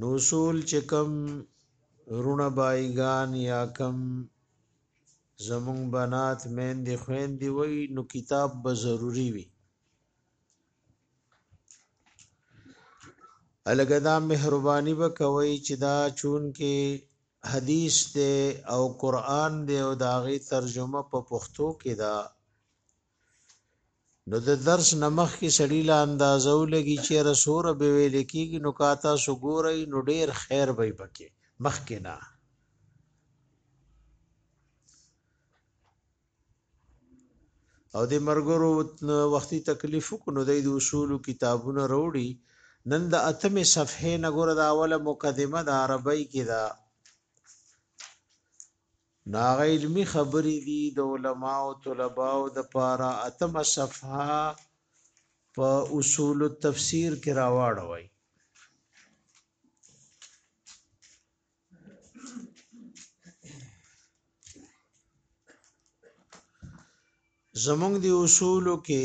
نو سول چې کم رونه بایگان یا کم زمون بنات مین دی خوین دی وی نو کتاب به ضروری وی الګه دا مهرباني به کوي چې دا چون کې حدیث دی او قران دی او داغه ترجمه په پښتو کې دا نو د درس نه مخکې سړي له اندازه ولګي چې رسوره به ویل کېږي نو که تاسو ګورئ نو ډېر خیر به یې پکې مخکې نه او د مرګرو وختي تکلیف کو نو د اصول کتابونه وروړي نن د اتمې صفحې نه ګوره د اوله مقدمه د عربی کې دا نو هغه علمي خبرې دي د علماو طلباو د پاره اتم صفحه په اصول التفسیر کې راوړوي زمونږ دی اصولو کې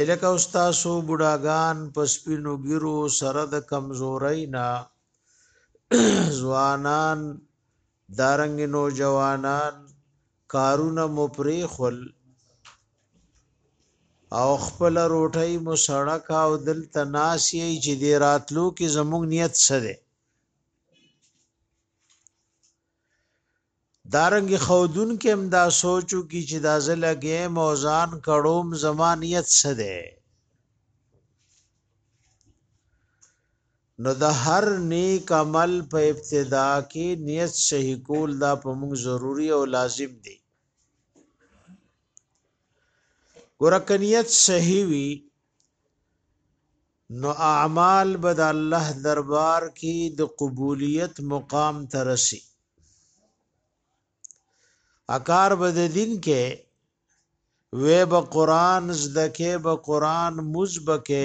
الکه استاسو بډاګان په سپینو ګیرو سره د کمزورۍ نه ځوانان دارنګ نوجوانان کارونه مو پرې خل او خپل روټۍ مو سړک او دلته ناسی چې دی راتلو کې زموږ نیت څه دی دارنګ خودون کې هم دا سوچو کی چې دا زله کې موزان کړوم زمانیت څه ده نو د هر نیک عمل په ابتدا کې نیت صحیح کول دا په موږ ضروری او لازم دی ګورکنیت صحیح وی نو اعمال به د الله دربار کې د قبولیت مقام ته رسي اکار به د دین کې وې به قران زده کې به قران مزبکه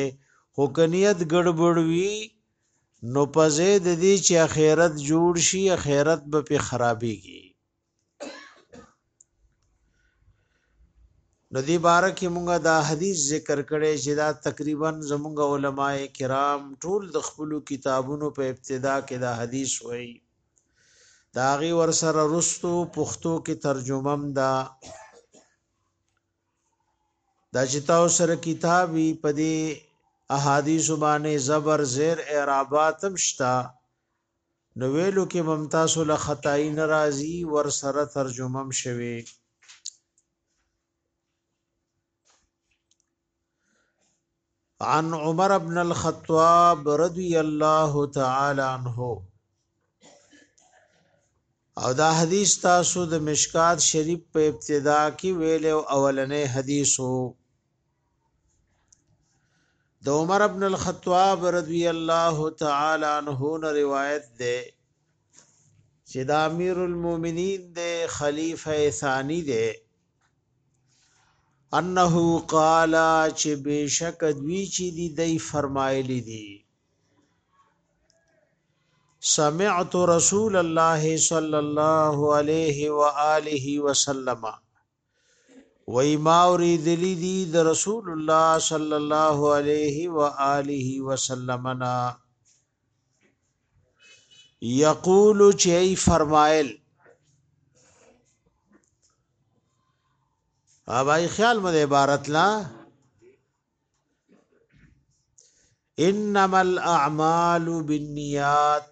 حکنیت ګډوډ وی نو پزې د دې چې اخرت جوړ شي اخرت به په خرابېږي نو دی باره کې مونږه دا حدیث ذکر کړي چې دا تقریبا زمونږ علما کرام ټول د خپل کتابونو په ابتدا کې دا حدیث وایي دا غي ور سره رستو پښتو کې ترجمه هم دا دا چې تاسو سره کتابي په دې احادیث باندې زبر زیر اعرابات هم شته نو ویلو کې بم تاسو له خدای ناراضي ور سره ترجمه هم شوي عن عمر ابن الخطاب رضی الله تعالی عنہ او دا حدیث تاسو د مشکات شریف په ابتدا کې ویل او اولنې حدیثو د عمر ابن الخطاب رضی الله تعالی عنہ نه روایت ده چې د امیر المؤمنین د خلیفہ ثانی ده انه قال چې بشک دوی چې دی دی فرمایلی دی سمعت رسول الله صلی الله علیه و آله وسلم وای ما اوریدلی دی د رسول الله صلی الله علیه و آله وسلم نا یقول چی فرمایل اوبای خیال مده عبارت لا انما الاعمال بالنیات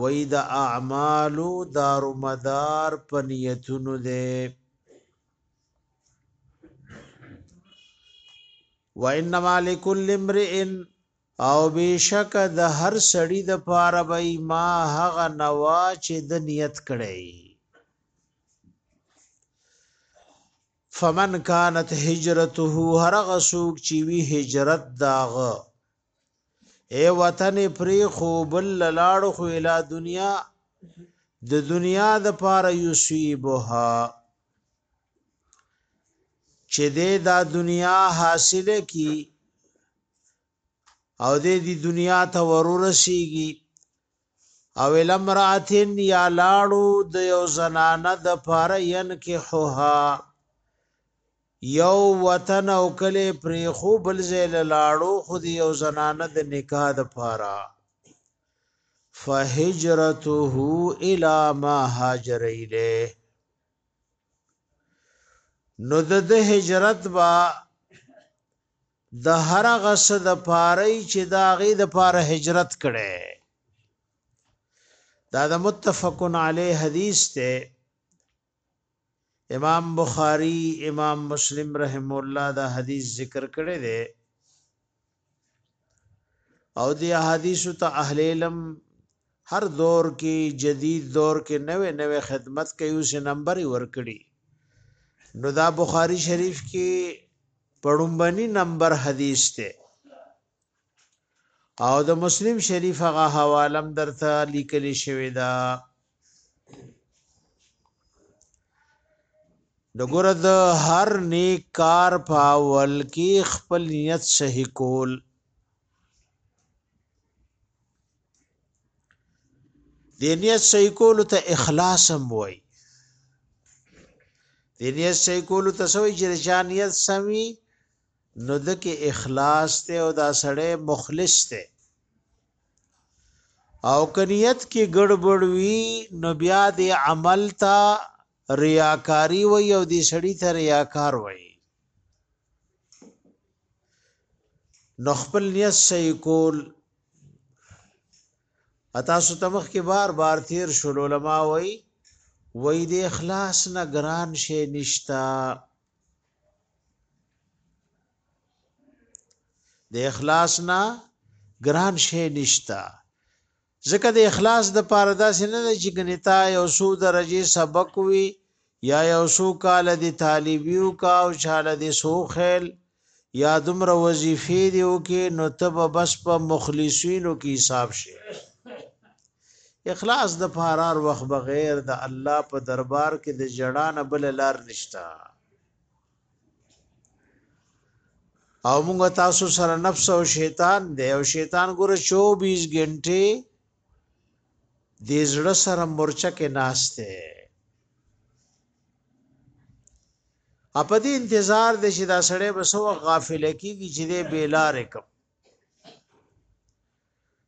وای د اعمالو دارو مدار په نیتونو ده و انما لكل امرئ او بشک د هر سړی د پاره به ما هغه نوا چې د نیت کړی فمن کانت هجرته هر هغه څوک چې وی هجرت داغه اے وطن پری خو بل لاړ خو اله دنیا د دنیا د پاره یصيبها چې دې دا دنیا حاصله کی او دې دی دنیا ته ورورسیږي او الامراتن یا لاړو د یو زنانه د پاره ین کې حوها یو وطن او کله پرې خو بل زیل لاړو خو دی یو زنانه د نکاح د پاره فهجرته الی ما هاجر الیه نو د هجرت با د هر هغه څه د پاره چې دا غي د پاره هجرت کړي دا د متفقن علی حدیث ته امام بخاری امام مسلم رحم الله دا حدیث ذکر کړی دی او دی حدیث ته اهل علم هر دور کې جدید دور کې نوې نوې خدمت کوي اوس نمبر ورکړي نو دا بخاری شریف کې په ړومبني نمبر حدیث ته او د مسلم شریف هغه حوالم درته لیکل شوی دا د ګره د هر نیک کار پاول کې خپل نیت صحیح کول د نیت صحیح کولو ته اخلاص هم وای د نیت صحیح کولو ته سوې چې جانیت سمي نو د کې اخلاص ته او دا سړی مخلص ته او کنیت کې ګړبړ وی نو بیا د عمل ته ریاکاری وی او د سړی ته ریاکار وی نو خپل نیت صحیح کول اتا سو تمخ کې بار بار تیر شول علما وای وای د اخلاص نه ګران شي نشتا د اخلاص نه ګران شي نشتا ځکه د اخلاص د پاره داسې نه دی چې ګنتا یو سو درجه سبق وي یا یو سو کال دی طالبیو کا او چاله دی سو خیل یا دومره وظیفې دی او کې نو تب بس په مخلصینو کې حساب شي اخلاص د فارار وخت بغیر د الله په دربار کې د جړان بل لار نشتا او موږ تاسو سره نفس او شیطان دی او شیطان ګوره 24 غنټه دې زړه سره مورچه کې ناشته اپ دې انتظار دې چې دا سړی به سو غافل کیږي چې دې بیلار کم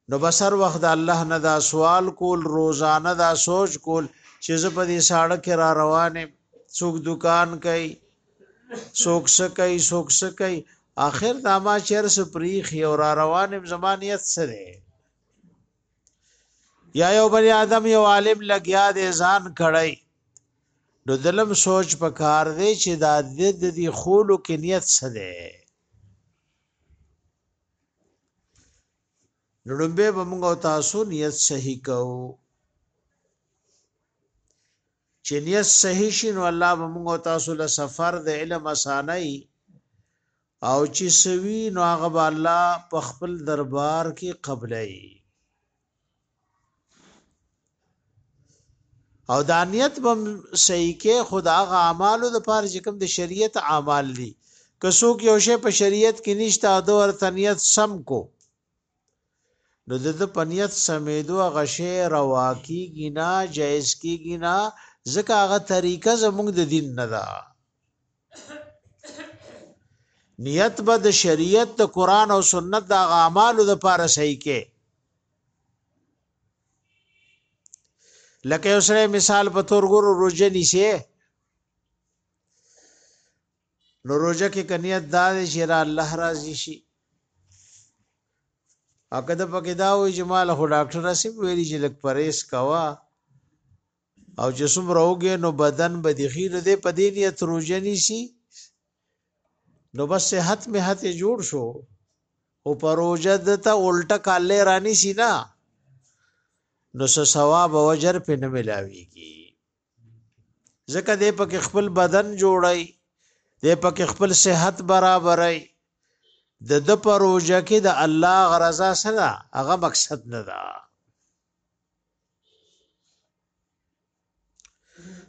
نو بسر وخت د الله نه دا سوال کول روزانه دا سوچ کول چې زه په دې ساړه کې را روانم څوک دکان کوي څوک څه کوي څوک څه کوي اخر دا ما چیر سپریخ یو را روانم زمانیت سره یا یو بنی آدم یو عالم لګیا دی ځان کړی نو دلم سوچ په کار دی چې دا د دې خولو کې نیت څه دی لړمبه به موږ تاسو نیت صحیح کوو چې نیت صحیح شي نو الله به موږ تاسو له سفر د علم اسانای او چی څه وی نو هغه به الله په خپل دربار کی قبلای او دا نیت به صحیح کې خدا غ اعمالو د پاره چې کوم د شریعت اعمال دي که څوک یو شی په شریعت کې نشته او د ورته نیت سم کو نو د د پنیت سمیدو هغه شی روا کیږي نه جایز کیږي نه ځکه هغه طریقه زموږ د دین نه ده نیت به د شریعت د قران او سنت د اعمالو د پاره صحیح کې لکه یو سره مثال په تور ګورو روزه نیسه نو روزه کې کنيت دا دی چې را الله راضي شي اګه د پکې دا وې چې مال خو ډاکټر سي ویلي چې لک پرېس کوا او چې څومره وګې نو بدن به دی خیر دې په دې نیت روزه نيسي نو بس صحت می هته جوړ شو او پروژه د ته الټه کاله رانی سینا نو څه ثواب او اجر په نه ملاويږي ځکه دې پکې خپل بدن جوړي دې پکې خپل صحت برابرای د د پروژه کې د الله غرضا سره هغه مقصد نه ده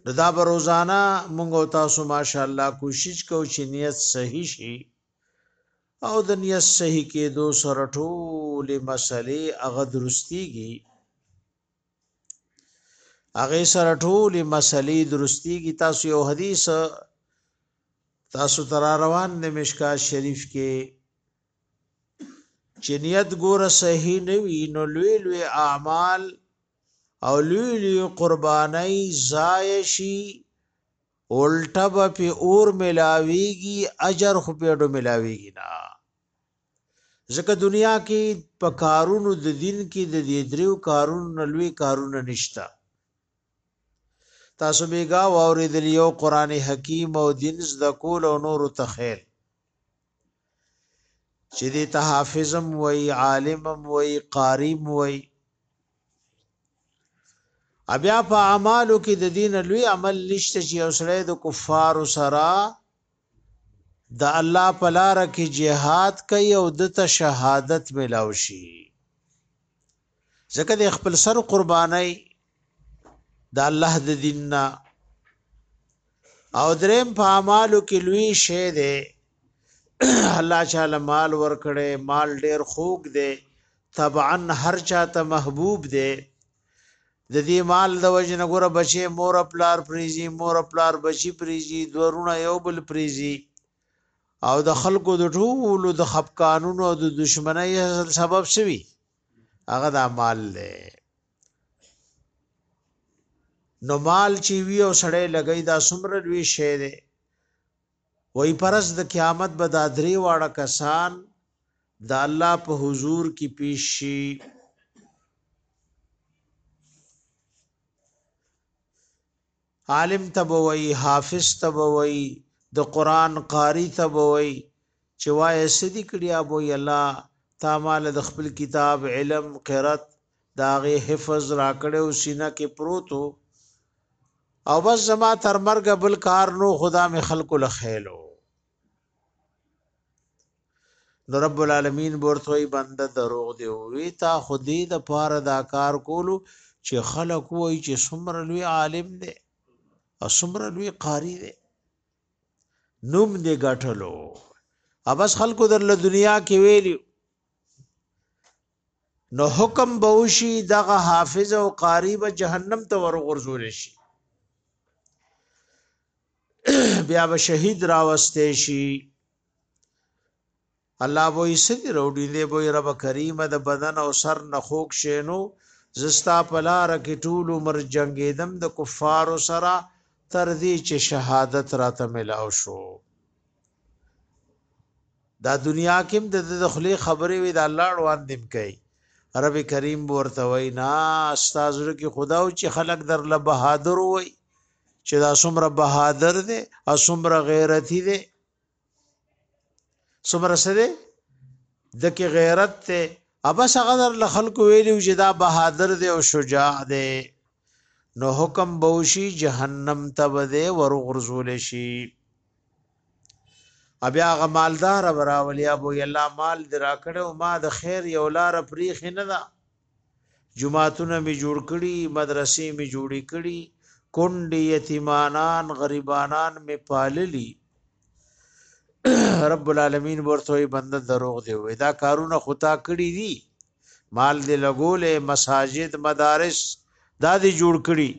نو دا به روزانه مونږ او تاسو ماشاءالله کوشش کوو چې نیت صحیح شي او د نیت صحیح کېدو سره ټولې مسلې هغه درستيږي هغه سره ټول مسلې درستی کی تاسو یو حدیث تاسو تر روان د مشکا شریف کې چنیت ګور صحیح نه وی نو لوی لوی اعمال او لوی لوی قربانای ضایع شي الټه به په اور ملاويږي اجر خو په ډو ملاويږي نه ځکه دنیا کې په کارونو د دین کې د دې دریو کارونو نه لوی کارونه نشته تاسو بیګا واوریدل یو قران حکیم او دین ز د کول او نور ته خیر چې دې ته حافظم وای عالمم وای قاریم وای بیا په اعمالو کې د دین لوی عمل نشته چې اوسړی د کفار سره د الله په لار کې جهاد کوي او د ته شهادت ملاو شي ځکه د خپل سر قرباني د الله د دین نه او دریم په اعمالو کې لوی شی دی الله تعالی مال ورکړي مال ډیر خوږ دی طبعا هر چاته محبوب دی د دې مال د وجنه ګور بچي مور پلار پریزي مور پلار بچي پریزي دورونه یو بل پریزي او د خلکو د ټولو د خپکانونو او د دشمنی سبب شوی هغه د مال له نو مال چې وی او سړی لګی دا سمره لوی شی دی وایي پر ورځ د قیامت به دا درې واړه کسان د الله په حضور کې پیش شي عالم تبوي حافظ تبوي د قران قاری تبوي چې وای سدي کړي ابو یلا تا مال د خپل کتاب علم قرت د هغې حفظ راکړی او سینه کې پروت و او بس زما تر مرګه بل کار نو خدا مې خلکو له خیلو نو رب العالمین ورته وي بنده دروغ دی وی تا خودی د پاره دا کار کولو چې خلک وای چې سمر لوی عالم دی او سمر لوی قاری دی نوم دی غټلو ابس خلکو در له دنیا کې ویلی نو حکم به وشي دغه حافظ او قاری به جهنم ته ورغورځول شي بیا به شهید راوستې شي الله به یې سدي روډي دی به رب کریمه د بدن او سر نه خوک شینو زستا پلار کې ټول عمر جنگیدم د کفارو سره تر دې چې شهادت راته ملاو شو دا دنیا کې هم د ده د خولې خبرې وي د الله اړواندې هم کوي رب کریم به ورته وایي نه ستا زړه کې خدا و چې خلک درله بهادر وایي چې دا څومره بهادر دی او څومره غیرتی دی څومره څه دی د کې غیرت دی ابس هغه در له خلکو ویلي چې دا بهادر دی او شجاع دی نو حکم بوشي جهنم ته به دی ورغورځول شي بیا هغه مالدار براولي ابو یلا مال درا کړو ما د خیر یو لار پریخ نه ده جمعهتون می جوړ کړي مدرسې می جوړې کړي کونډې یتیمانان غریبانان می پاللی رب العالمین ورته بنده دروغ دی وې دا کارونه خطا کړی دي مال دې لګولې مساجد مدارس دا دې جوړ کړي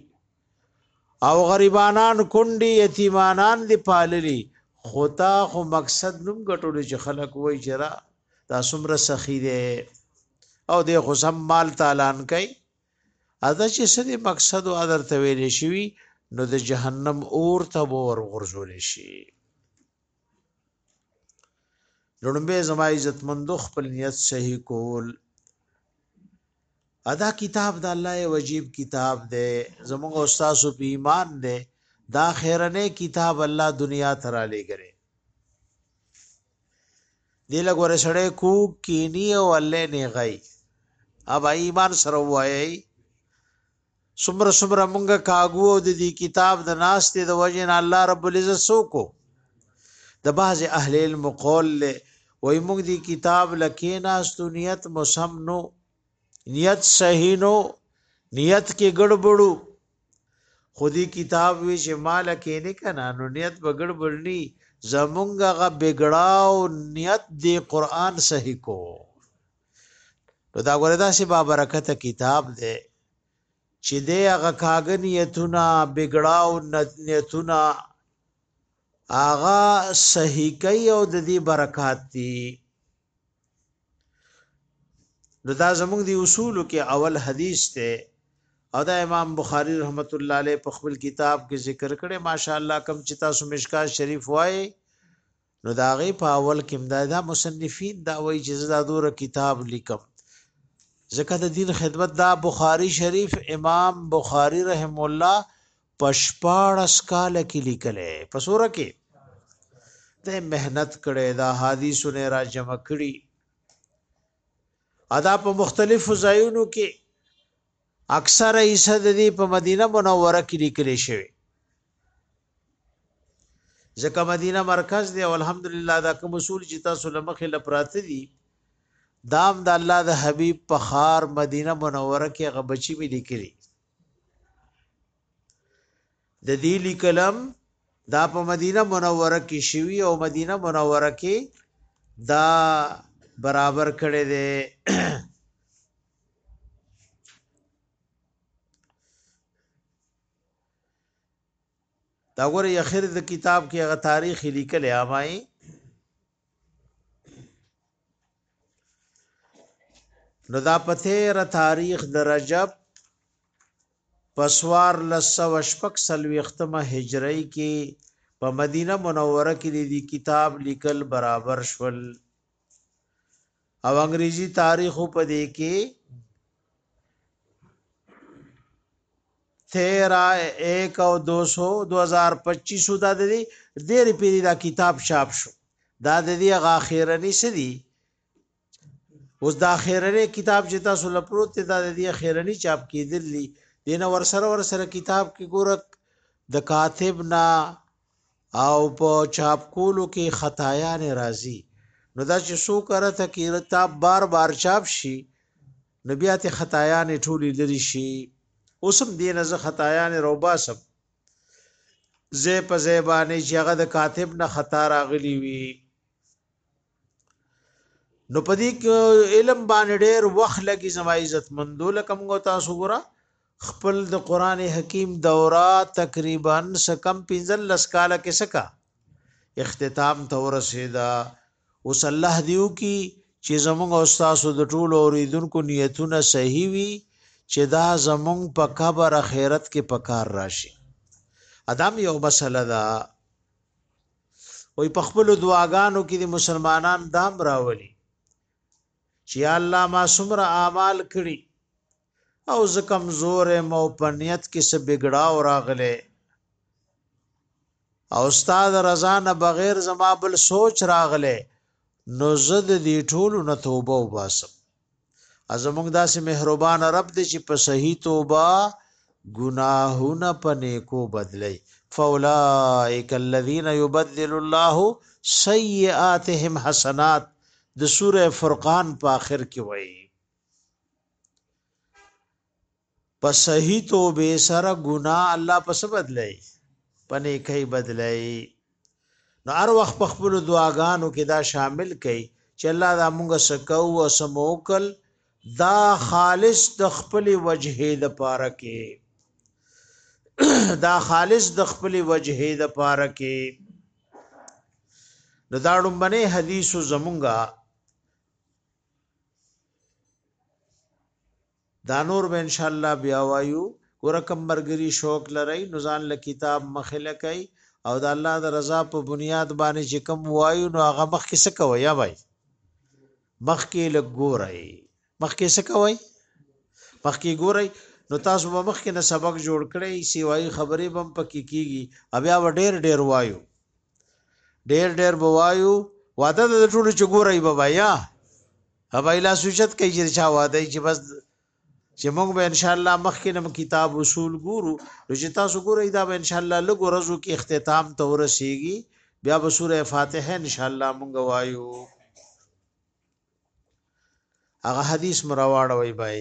او غریبانان کونډي یتیمانان دی پاللی خو تا خو مقصد نوم ګټول چې خلک وای چې را دا سمره سخی دی او د خو سم مال تالان کوي ادا چې سدي مقصد او ادر ته ویل شي نو د جهنم اور ته ور غرزول شي لړمبه زما عزت مندو خپل نیت صحیح کول ادا کتاب د الله یو عجیب کتاب دی زموږ استاد په ایمان دی دا خیرنه کتاب الله دنیا تر علی ګره دی لګور سره کو کینی او الله نه غي اب ایمان سره وایي سمره سمره مونږه کاغو او د دې کتاب د ناستې د وجه نه الله رب العزت سوکو د بعض اهل علم قول له وای مونږ دې کتاب لکې ناستو نیت مسم نو نیت صحیح نو نیت کې ګړبړو خودي کتاب وی چې مال کې نه کنه نو نیت به ګړبړنی زمونږه غ بګړاو نیت دې قران صحیح کو نو دا غره دا سه بابرکت کتاب دی چې د هغه کاغنیتونه بګړاو نیتونه هغه صحیح کوي او د دې برکات دي نو دا زموږ دی اصول کې اول حدیث ته او دا امام بخاری رحمت الله علیه په خپل کتاب کې ذکر کړي ماشاءالله کم چې تاسو مشکا شریف وای نو دا غي په اول کې دا, دا مصنفین دا وایي چې زدا دور کتاب لیکم ځکه د دین خدمت دا بخاری شریف امام بخاری رحم الله پشپاړس کال کې لیکلې په سوره کې ته مهنت کړي دا حدیثونه را جمع کړي ادا په مختلفو ځایونو کې اکثره یې صد دي په مدینه منوره کې لیکل شوی ځکه مدینه مرکز دی او الحمدلله دا کوم اصول چې تاسو لمخې لپراته دي دام د دا الله د حبیب په خار مدینه منوره کې هغه بچی مې لیکلي د دې لیکلم دا په مدینه منوره کې شوی او مدینه منوره کې دا برابر کړي دي دا ګوره یخر د کتاب کې هغه تاریخ لیکلی امای نو دا په 13 تاریخ د رجب پسوار لسو شپک سلوختمه هجری کې په مدینه منوره کې دی کتاب لیکل برابر شول او انګریزي تاریخ په دې کې تیرا ایک او دو سو دو هزار پچیسو دا دی دیر پیری دا کتاب چاپ شو دا د دې غاخیرنی سدي اوس دا خیرنی کتاب چې تاسو لپروت ته دا د دې خیرنی چاپ کیدلی دین ورسره ورسره کتاب کې ګورک د کاتب نه او په چاپ کولو کې خطایانې راځي نو دا چې څو کرته کې رتاب بار بار چاپ شي نو بیا ته خطایانې ټولې لري شي اوسم دین از خطایانې روباسم زه په زیبانې چې هغه د کاتب نه خطا راغلی وي نو پدې کې علم باندې ډېر وخت لګي زما عزت مندو لکه موږ تاسو ګره خپل د قران حکیم دوره تقریبا سکم 15 لس کال کې سکا اختتام ته ورسېدا اوس الله دیو کی چې زموږ او تاسو د ټولو اوریدونکو نیتونه صحیح وي چې دا زموږ په قبر اخرت کې پکار راشي ادم یو مسله ده وي په خپل دعاګانو کې د مسلمانان دام راولي چې الله ما سمره اعمال کړی او زه کمزور مو پنیت کې څه بګړاو راغله او استاد رضا نه بغیر زما بل سوچ راغله نو زه د دې ټولو نه توبه وباسم ازموږ داسې مهربان رب دې چې په صحیح توبه ګناهونه په نیکو بدلی فاولائک الذین یبدل الله سیئاتهم حسنات د سوره فرقان په آخر کې وایي په صحیح توبه سره ګناه الله په څه بدلای په نیکۍ بدلای نو هر وخت په خپل دعاګانو کې دا شامل کړي چې الله دا موږ سکو او سموکل دا خالص د خپل وجهه د پاره کې دا خالص د خپل وجهه د پاره کې نو دا ډومبنه حدیث زمونږه دا نور به انشاالله بیا وایو. ګوره کوم مرګري شوق لرئ نو ځان له کتاب مخې له کړئ او د الله د رضا په بنیاد باندې چې کوم وایو نو هغه مخکې څه کوئ یا وایي مخکې لږ ګورئ مخکې څه کوئ مخکې ګورئ نو تاسو به مخکې نه سبق جوړ کړئ سیوایي خبرې به هم پکې کیږي بیا به ډېر ډېر وایو ډېر ډېر به وایو واده د ټولو چې ګورئ به بیا هغه اله سوچت کوي چې چا واده چې بس چې موږ به ان شاء الله مخکې نم کتاب اصول ګورو نو چې تاسو ګورئ دا به ان شاء الله لږ ورځو کې اختتام ته ورسیږي بیا به سوره فاتحه ان شاء الله موږ وایو هغه حدیث مرواړوي بای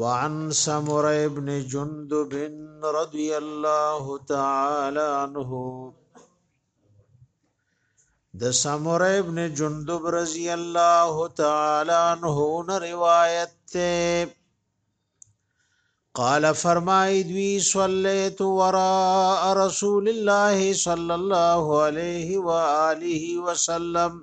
وعن سمر ابن جندب رضی الله تعالی عنہ د سمر ابن جندب رضی الله تعالی عنہ نه روایت ته قال فرمای دوی صلیت وراء رسول الله صلی الله علیه و آله وسلم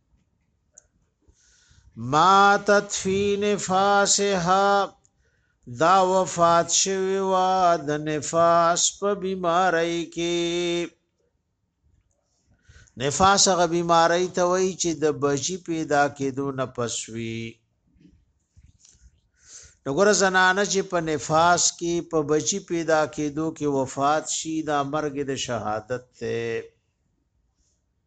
ماتت فی نفاسها دا وفات شوی وا د نفاس په بیماری کې نفاس غ بیماری ته وای چې د بچی پیدا کېدو نه پسوي نګور زنانه چې په نفاس کې په بچی پیدا کېدو کې وفات شي دا مرګ د شهادت ته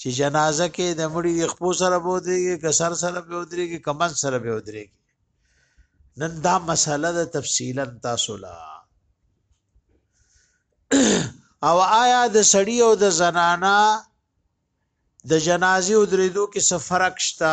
چې جنازه کې د مړي د خپو سره به ودرېږي که سر سره به ودرېږي که من سره به ودرېږي نن دا مسله ده تفصیلا تاسو لا او آیا د سړی او د زنانا د جنازې او درېدو کې څه فرق شته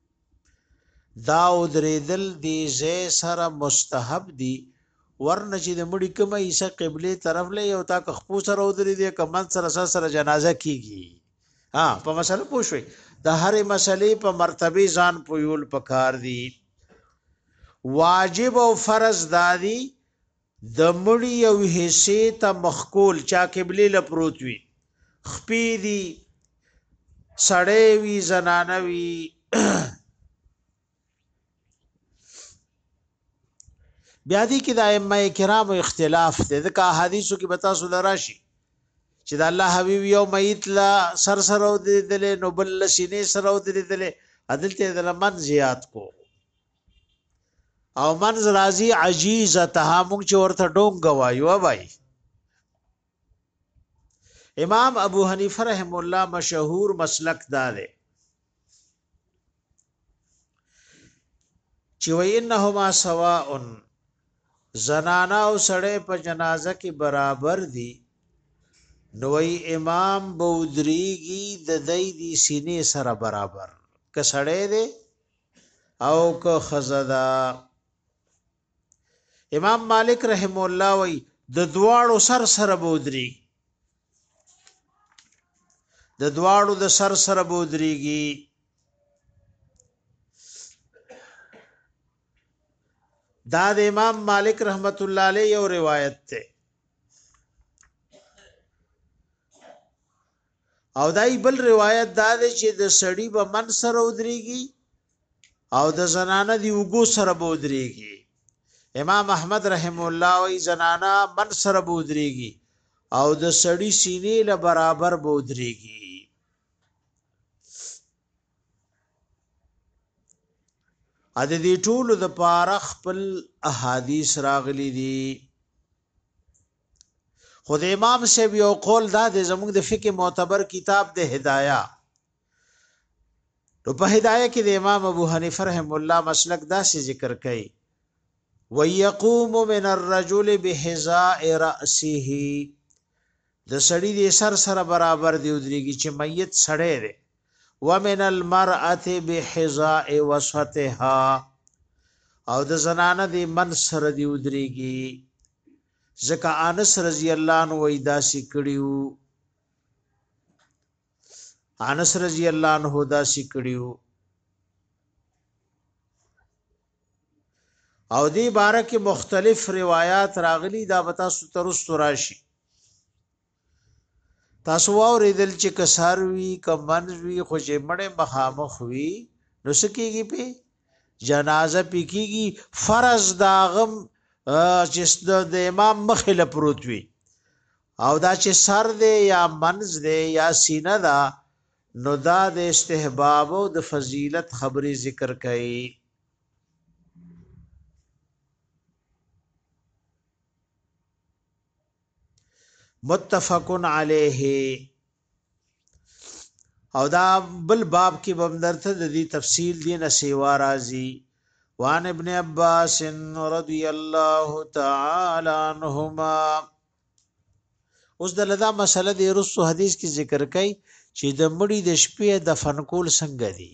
دا ودریدل دی زې سره مستحب دی ورنه چې د مړي کومه ایسه قبله طرف لې یو تا که خپو سره ودرې دی که من سره سره جنازه کیږي ها په مسله پوه شوي د هرې مسلې په مرتبه ځان پویول پکار دی واجب او فرض دادی د مړي یوې حصې ته مخکول چا قبلې له پروت وي خپې دي سړی وي زنانه وي بیا دې کې د ائمه کرامو اختلاف دی ځکه حدیثو کې بتا سو دراشي چې د الله حبیب یو میت لا سر سره ودرېدل نو بل سینې سره ودرېدل عدالت د لمن زیات کو او منز رازی عجیزتها مونږ چې ورته ډونګ وایو وای امام ابو حنیفه رحم الله مشهور مسلک دا دی چې وای انهما سواء زنانا او سړی په جنازه کې برابر دي نوې امام بودریږي د دې دي سینې سره برابر کسړې دې او که خزدا امام مالک رحم الله وی د دواړو سر سره بودري د دواړو د سر سره بودريږي دا د امام مالک رحمت الله علیه یو روایت ده او دای بل روایت دا دی چې د سړی به من سره ودرېږي او د زنانه دی وګو سره به ودرېږي امام احمد رحم الله وی زنانه من سره به ودرېږي او د سړی سینې له برابر به ودرېږي ا د دې ټولو د پاره خپل احادیث راغلي دي خو د امام صاحب یو قول دا دی زموږ د فقه معتبر کتاب د هدایا نو په هدایا کې د امام ابو حنیفه رحم الله مسلک داسې ذکر کړي ويقوم من الرجل بحذاء راسه د سړی د سر سره برابر دی ودریږي چې میت سړی دی ومن المرأه بحذاء وسطها او د زنانه دی من سره دی ودریږي ځکه انس رضی الله عنه وای داسې کړیو انس رضی الله عنه داسې کړیو او دی بارکه مختلف روایت راغلی دا بتا سترست راشي تاسو واورېدل چې کسار وی کمنز وی خو چې مړې مخامخ وی نو سکیږي په جنازه پکېږي فرض داغم چې د امام مخې له پروت وی او دا چې سر دی یا منز دی یا سینه ده نو دا د استحباب او د فضیلت خبرې ذکر کړي متفق علیه او دا بل باب کې بمدرته د دې تفصیل دی نه سیوا راځي وان ابن عباس رضی الله تعالی عنهما اوس د لدا مسله د رسو حدیث کې ذکر کړي چې د مړي د شپې د فنکول څنګه دي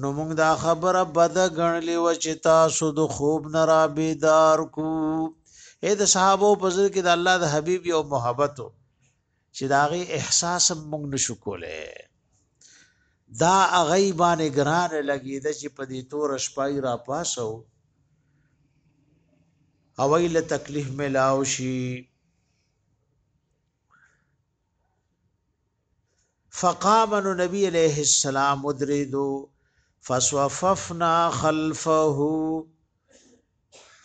نو موږ دا خبره بد غنلی و چې تاسو د خوب نه را بیدار کو اې د صحابه په ځل کې د الله د حبيب او محبتو چې داغه احساس موږ نشو کولای دا غیبانه ګران لګی د چې په دې تور شپای را پاسو اویل تکلیف ملاو شي فقام نو نبی علیه السلام ودریدو فصففنا خلفه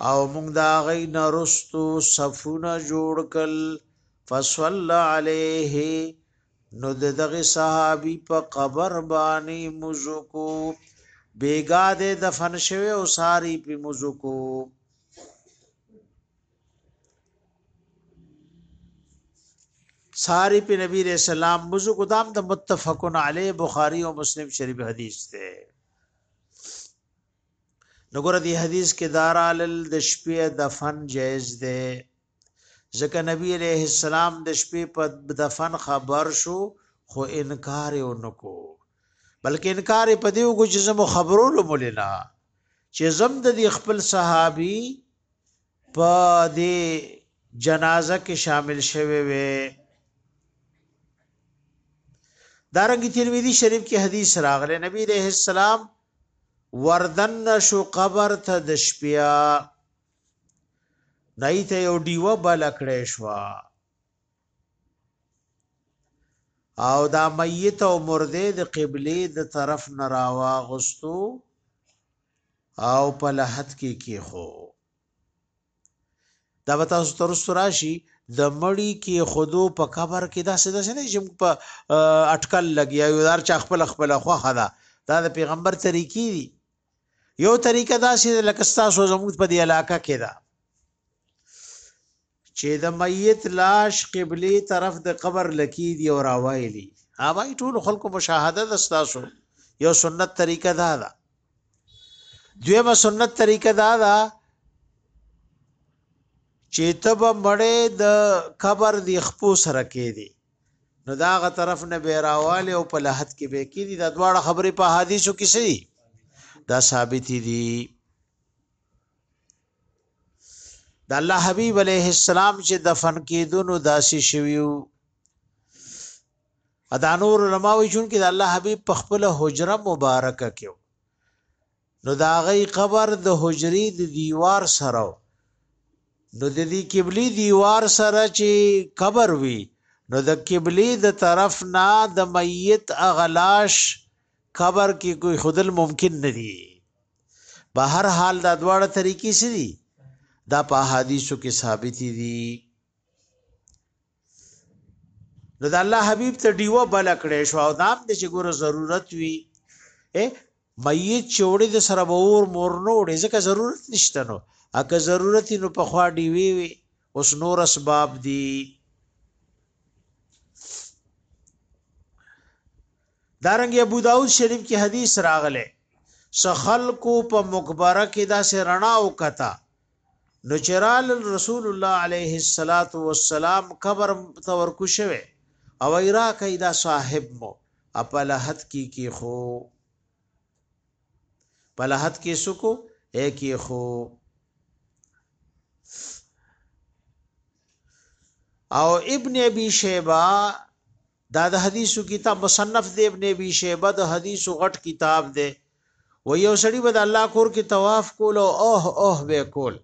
او موږ دا غي نرستو صفونه جوړ کل فصلى عليه نو دغه صحابي په قبر باندې مزکو بیگا د دفن شوی او ساری په مزکو ساری په نبی رسول الله مزو قدام د متفقن علی بخاری او مسلم شریف حدیث ته نګور دی حدیث کې دارال د شپې دفن جایز ده ځکه نبی علیہ السلام د شپې په دفن خبر شو خو انکار یې ونکو بلکې انکار په دیو کو چې زمو خبرو لمولینا چې زم د خپل صحابي په دې جنازه کې شامل شوی وي دارنګ ترمذی شریف کې حدیث راغلی نبی رحم السلام وردن شو قبر ته د شپیا دای ته یو دیوه بل کړې شو او دا میت او مرده د قبله د طرف نراوا غستو او په لحد کې کېښو. دا به تاسو ته رسو راشي د مړی کې خودو په قبر کې دا څه داسې نه چې موږ په اټکل لګیا یو دار چا خپل خپل خوخه ده دا د پیغمبر طریقې دي یو طریقه دا چې لکه تاسو زموږ په دی علاقه کې ده چي د ميت لاش قبلي طرف د قبر لکي دي او راويلي هاوای ټول خلکو مشاهده د ستاسو یو سنت طریقه دا ده دویمه سنت طریقه دا ده چې تب مړې د قبر دی خپو سره کې دي نو داغه طرف نه بیراواله او په لحد کې به کې دي دا دواړه خبرې په حدیثو کې سي دا ثابت دي د الله حبیب علیه السلام چې دفن کېدونو داسې شویو ادا نور علماء وی چون کې د الله حبیب په خپل حجره مبارکه کې نو دا غي قبر د حجری د دیوار سره نو د دې قبلي دیوار سره چې قبر وی نو د قبلي د طرف نه د میت اغلاش قبر کې کوئی خودل ممکن نه دی په هر حال دا دواړه طریقې څه دي دا په احادیثو کې ثابت دي نو د الله حبیب ته دیوه بل کړې شو او دام د چې ګوره ضرورت وي اے میت چوړې د سره به اور مور نو وړې ځکه ضرورت نشته نو اګه ضرورت نو په خوا دی وی وی اوس نور اسباب دي دارنګ ابو داود شریف کې حدیث راغله سخل کو په مقبره کې دا سه رڼا وکتا نو چرال رسول الله علیه الصلاۃ والسلام قبر ته ورکو شوه او ایرا کیدا صاحب مو خپل حد کی کی خو په لحد کې سکو اې کې خو او ابن ابي شيبه دا د حدیثو کتاب مصنف دی ابن ابي شيبه د حدیثو غټ کتاب دی و یو سړی به د الله کور کې طواف کول او اوه اوه به کول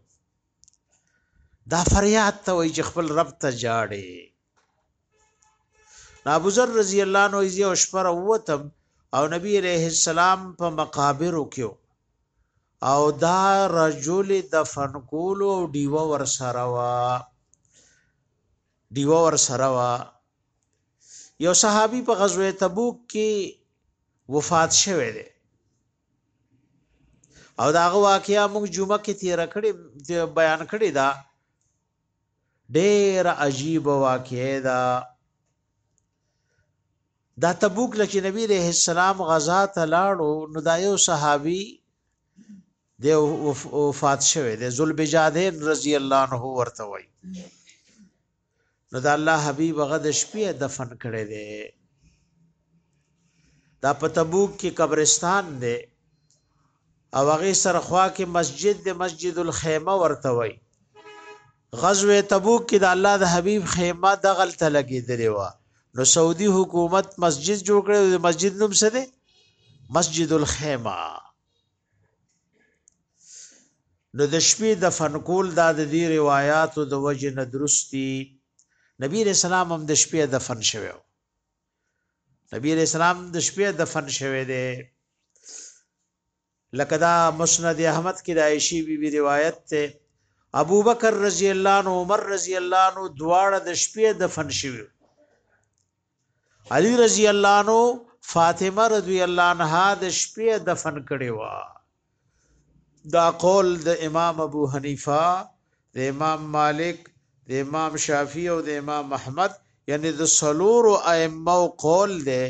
دا فریاد ته وای چې خپل رب ته جاړي ابو ذر رضی الله عنه یې او شپه وروتم او نبی علیہ السلام په مقابر کې او دا رجل دفن کول او دیو ور سره وا دیو ور سره وا یو صحابي په غزوه تبوک کې وفات شوه دی او داغه واقعیا موږ جمعه کې تیر کړی بیان کړی دا ډیره عجیب واقعه ده دا تبوک لچ نبی علیہ السلام غزا ته لاړو نو دا یو صحابي د وفات شوه د ذوالبجادین رضی الله عنه ورته وای نو دا الله حبیب غد شپې دفن کړي دي دا په تبوک کې قبرستان دی او هغه سره خوا کې مسجد د مسجد الخیمه ورته وای غزوه تبوک کې د الله د حبیب خیمه دغل ته لګیدلې و نو سعودي حکومت مسجد جوړ کړو د مسجد نوم څه دی مسجد الخیمه نو د شپې د فنکول دا د دې روایتو د وجه ندرستی نبی رسول الله هم د شپې د فن شوو نبی علیہ السلام د شپې دفن شوه دی لکه دا مسند احمد کې د عائشې بي بي روایت ته ابو بکر رضی الله عنه عمر رضی الله عنه دواړه د شپې دفن شوه علی رضی الله عنه فاطمه رضی الله عنها د شپې دفن کړي وا دا قول د امام ابو حنیفه د امام مالک د امام شافعی او د امام احمد یعنی د سلور او ائمه قول ده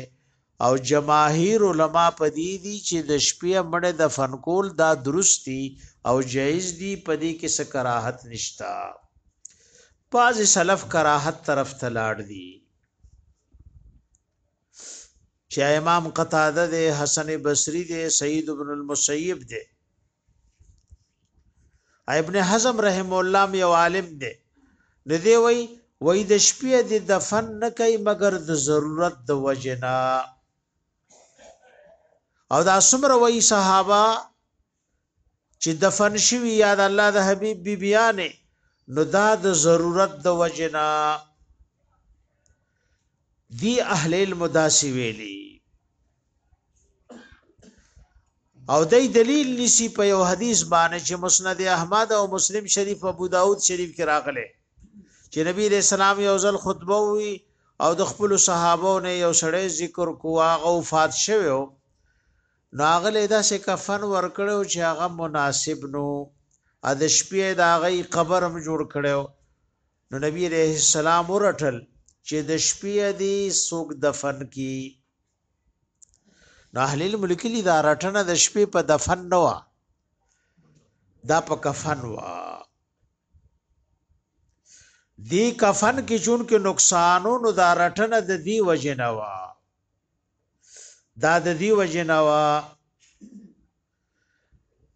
او جماهیر علما پدی دي چې د شپې مړه د فنکول دا درستی او جایز دي پدی کې څه کراهت نشتا بعض سلف کراهت طرف ته لاړ دي چې امام قتاده دی حسن بصری دی سید ابن المسیب دی ابن حزم رحم الله یو عالم دی نو دی وای وای د شپې د دفن نه کوي مګر د ضرورت د وجنا او دا سمره وای صحابه چې دفن شوی یا د الله د حبیب بیبیانه نو دا د ضرورت د وجنا دی اهل علم داسي ویلي او دای دلیل نسی په یو حدیث باندې چې مسند احمد او مسلم شریف ابو داود شریف کې راغله چې نبی رسول الله یو ځل خطبه وی او د خپل صحابو نه یو سړی ذکر کوه او فات شوی نو هغه له داسې کفن ورکړی و چې هغه مناسب نو ا د شپې د هغې قبر هم جوړ کړی و نو نبی علیه السلام ورټل چې د شپې دی سوک دفن کی نو اهل الملک لی دا رټنه د شپې په دفن نه و دا په کفن و دی کفن کې چون کې نقصانونو دا رټنه د دی وجنه و دا د دی وجنه وا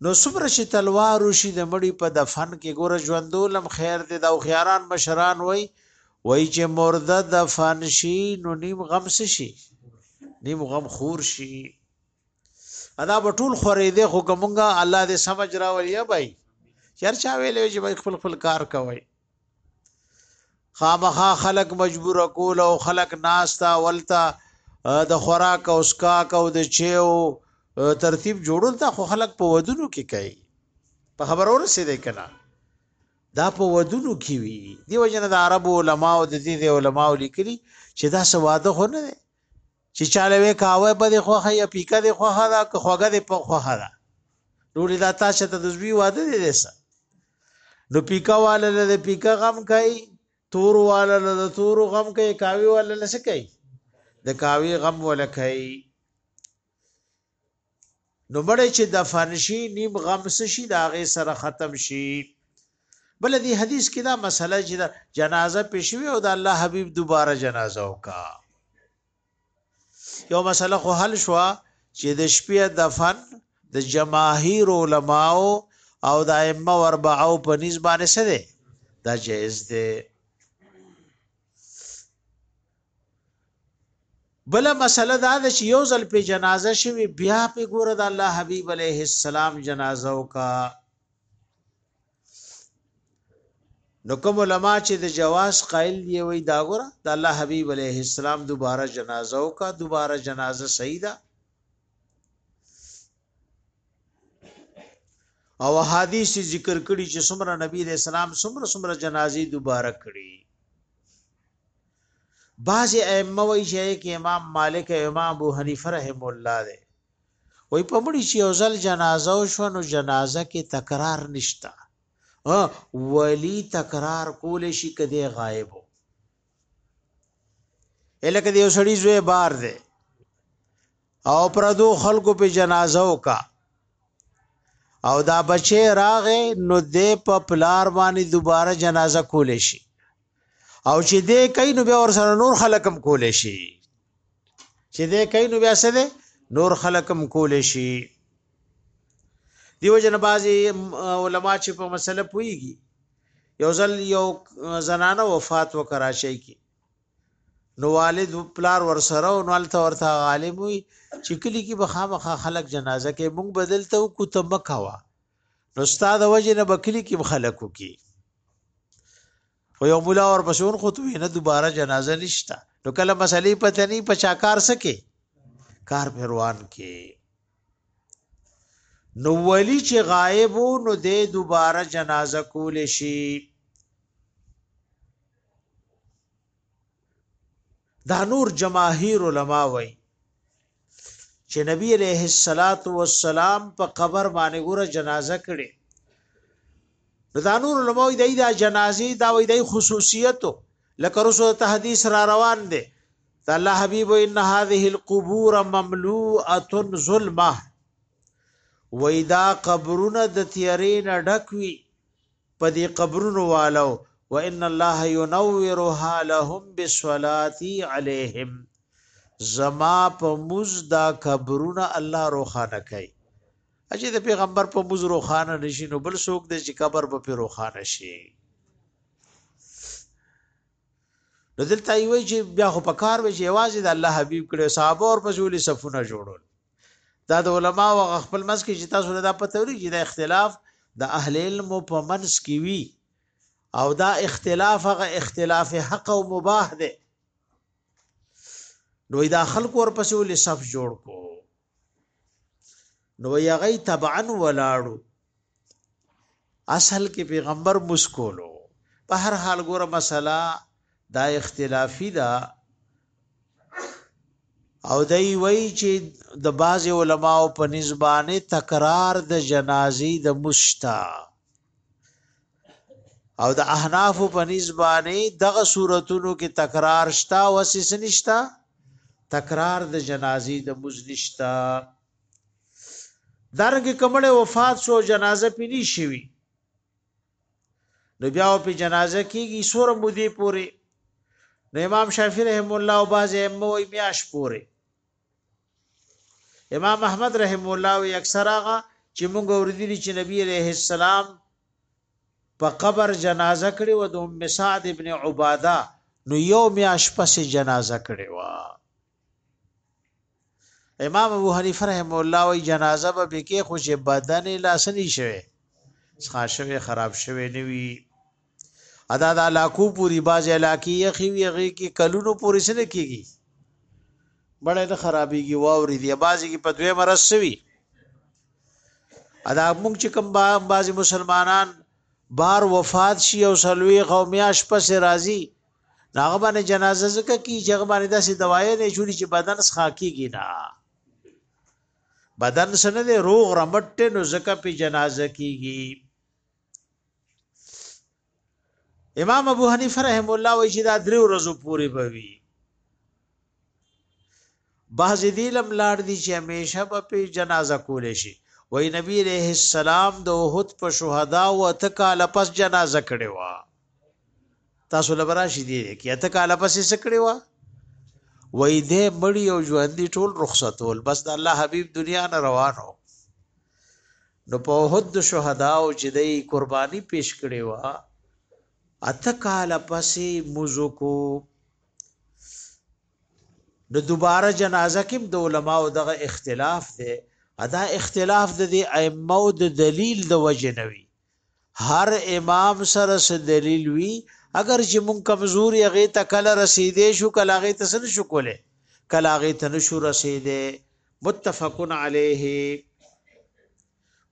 نو څومره چې تلوار وشي د مړي په دفن کې ګور ژوندولم خیر دی دا خياران مشران وای وای چې مرده دفن شي نو نیم غم شي نیم غم خور شي ادا په ټول خورې دی خو کومګه الله دې سمجھ راولي بای چرچا ویلې چې بای خپل خپل کار کوي خامخا خلک مجبور کول او خلک ناستا ولتا د خوراک او سکاک او د چیو ترتیب جوړول تا خو خلک په ودونو کې کوي په خبرو رسیدې کنا دا په ودونو کې وی دی وجنه د عرب علماو د دې علماو لیکلي چې دا سواده خو نه چې چاله وې کاوه په دې خوخه یا پیکه دې خوخه دا که خوګه دې په خوخه دا ډولې دا تاسو ته د زوی واده دې دیسه نو پیکا والا له پیکا غم کوي تور والا له تور غم کوي کاوي والا له څه کوي د کاوي غم ولا کوي نو مړی چې دفن شي نیم غم څه شي د هغې سره ختم شي بل دې حدیث کې دا مسله چې دا جنازه پېښوي او د الله حبیب دوباره جنازه وکا یو مسله خو حل شو چې د شپې دفن د جماهیر علماو او د ائمه اربعو په نسبت باندې څه دی دا جائز دی بل مسله دا ده چې یو ځل په جنازه شوی بیا په ګوره د الله حبیب علیه السلام جنازه وکا نو کوم علما چې د جواز قائل دی وی دا ګوره د الله حبیب علیه السلام دوباره جنازه وکا دوباره جنازه صحیح ده او حدیث ذکر کړي چې څومره نبی علیہ السلام څومره څومره جنازي دوباره کړي بعض ائمه وایي چې کې امام مالک او امام ابو حنیفه رحم الله دی وای په مړي چې یو ځل جنازه وشو نو جنازه کې تکرار نشتا ولی تکرار کول شي کده غایب الکه یو سړی زوی بار دی او پردو خلکو په جنازه وکا او دا بچي راغې نو دې په پلار باندې دوباره جنازه کول شي او چې دې کین نو بیا ور سره نور خلکم کول شي چې دې کین نو بیا سره نور خلکم کول شي دیو جن بازي علما چې په مسله پويږي یو ځل یو زنانه وفات وکرا شي کی نو والد پلار ورسره او نو الته ورته عالم وي چې کلی کې به خامخا خلک جنازه کې مونږ بدلته او کو ته مکوا نو استاد وجه نه بکلی کې خلکو کې خو یو مولا ور پسون خو ته نه دوباره جنازه نشتا نو کله مسلې پته نه پچا کار سکے کار پروان کې نو ولی چې غائب نو دې دوباره جنازه کول شي دا نور جماهیر علما وای چې نبی علیہ الصلات والسلام په قبر باندې ګوره جنازه کړي دا نور علما وای دا جنازي دا وای د خصوصیتو لکه رسو ته حدیث را روان دي د الله حبيب ان هذه القبور مملوءه ظلمه وېدا قبرونه د تیارې نه ډکوي په دې قبرونو والو وان الله ينورها لهم بالصلاه عليهم زما په موز دا قبرونه الله روخانه کوي اجي د پیغمبر په موز روخانه نشي نو بل څوک د چې قبر په روخانه شي نو دلته یې وایي چې بیا خو په کار وي چې یوازې د الله حبیب کړي صحابه او پسې ولې صفونه جوړول دا د علما او خپل مس کې چې تاسو دا پته وري چې دا اختلاف د اهل علم په منس کې وي او دا اختلاف هغه اختلاف حق او مباح دی نو دا خلق ورپسې ولې صف جوړ کو نو وی هغه تبعا ولاړو اصل کې پیغمبر مسکولو په هر حال ګوره مسله دا اختلافي ده او دای وای چې د باز علماو په نسبانه تکرار د جنازي د مشتا او د احناف په نسبانه دغه صورتونو کې تکرار شتا او اساس نشتا تکرار د جنازي د مزنشتا درګ کمړې وفات شو جنازه پینی شوی نو بیا په جنازه کېږي سور مودي پوري نو امام شافعي رحم الله او باز ائمه وي میاش پوري امام احمد رحم الله وی اکثر هغه چې موږ اوریدلی چې نبی عليه السلام په قبر جنازه کړي و د ام سعد ابن عباده نو یو میاش پس جنازه کړي و امام ابو حنیفه رحم الله وی جنازه به کې خوش بدن لاسنی شوه ښه شوه خراب شوه نوی ادا د علاقو پوری باز علاقې یخي وي هغه کې کلونو پورې سره کیږي بړې نه خرابېږي واوري دی بازي کې په دوی مرز شوی ادا موږ چې کوم با بازي مسلمانان بار وفات شي او سلوي قومیاش پس راضي هغه باندې جنازه زکه کی چې هغه باندې داسې دوايي نه جوړي چې بدن ښه کیږي نه بدن سره روغ رمټ نو زکه په جنازه کیږي امام ابو حنیفه رحم الله وی چې دا درې ورځې پورې به وي بعض دې لم لاړ دي چې همیشه به په جنازه کول شي وای نبی رحم السلام د وحد په شهدا او تکاله پس جنازه کړي وا تاسو له براشي دی کې اته کال پسې سکړې و وای دې مړی او ژوند دی ټول رخصتول بس د الله حبیب دنیا نه روانو نو په هد شهدا او چې دې قرباني پیش کړې و اته کال پسې موزو کو نو دوباره جنازه کې د علماو دغه اختلاف دی ادا اختلاف د دې ائمه او د دلیل د وجه نوي هر امام سره څه دلیل وي اگر چې مونږ کمزوري هغه ته کله رسیدې شو کله هغه ته سن شو کوله کله هغه ته نشو رسیدې متفقن علیه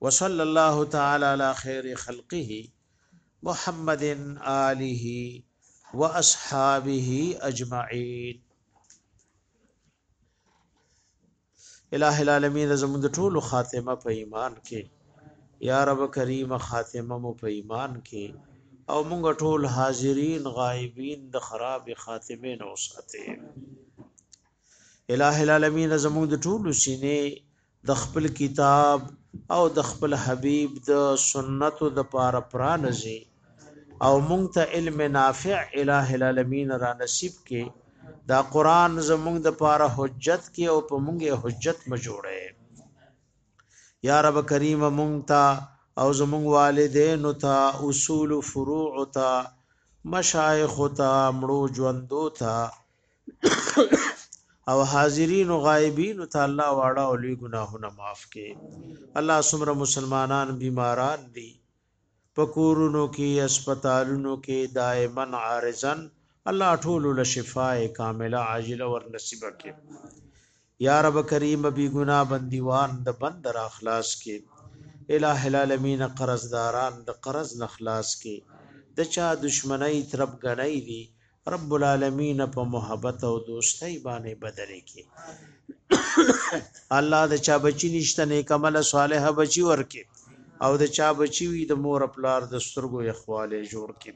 وصلی الله تعالی علی خیر خلقه محمد آله واصحابه اجمعین الہ العالمین زموږ د ټولو خاتمه په ایمان کې یا رب کریم خاتمه مو په ایمان کې او موږ ټول حاضرین غایبین د خراب خاتمه نه وساته الہ العالمین زموږ د ټولو سینې د خپل کتاب او د خپل حبیب د سنتو د پاره پرانځي او مونږ ته علم نافع الٰه العالمین را نصیب کې دا قران زمونږ د پاره حجت کې او په مونږه حجت م جوړه یا رب کریم مونږ ته او زمونږ والدین ته اصول فروع ته مشایخ ته مړو ژوندو ته او حاضرین او غایبین ته الله واړه او لوی ګناهونه معاف کړي الله سمره مسلمانان بیماران دي په کورونو کې هسپتالونو کې دائما عارضا الله ټول له شفاء کامله عاجله ور نصیب کړي یا رب کریم بی گنا بندیوان د بند را خلاص کې الہ العالمین قرضداران د قرض نخلاص کې د چا دشمنی ترپ غنۍ دي رب العالمین په محبت او دوستۍ باندې بدل کې الله د چا بچی نشته نیک عمل صالح بچی ورکې او د چا بچی وي د مور پلار د سترګو اخواله جوړ کې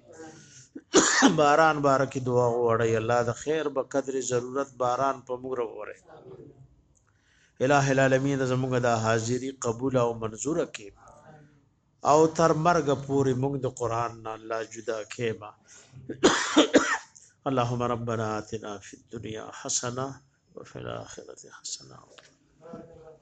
باران بارکی دعا غوړی الله د خیر به قدر ضرورت باران په موږ وره الہ العالمین زموږ د حاضری قبول او منظور کې او تر مرګ پورې موږ د قران نه الله جدا کېما اللهم ربنا آتنا في الدنيا حسنه وفي الاخره حسنه